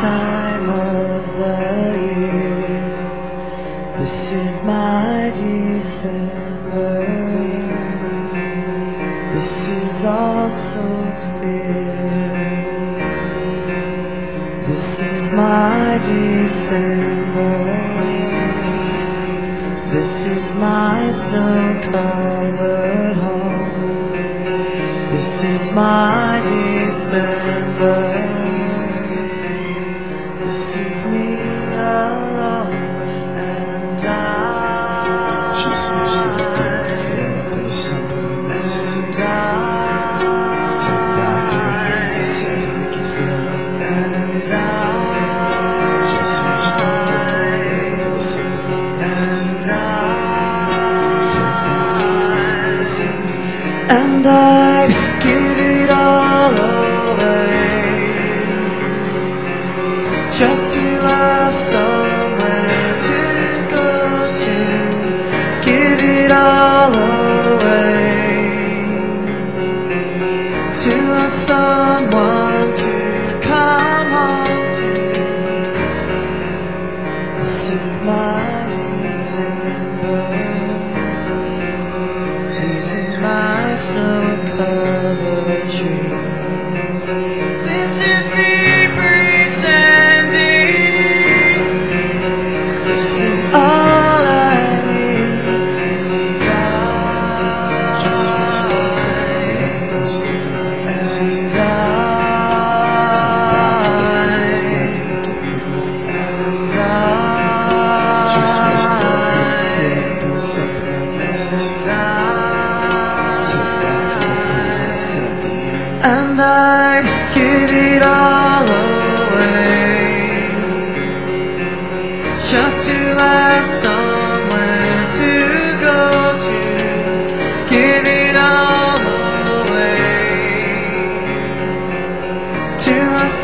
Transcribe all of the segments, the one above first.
time of the year. This is my December. This is all so clear. This is my December. This is my snow-covered home. This is my Is me alone and I. She seems to deep feel that there's something I missed. And Take back all the things I said to make you feel like that. I. She seems to deep feel that there's something I. And I. Take back all the things I said to you. and I'd to someone to come home to. This is my December. These are my snow-covered trees.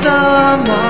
summer